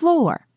floor.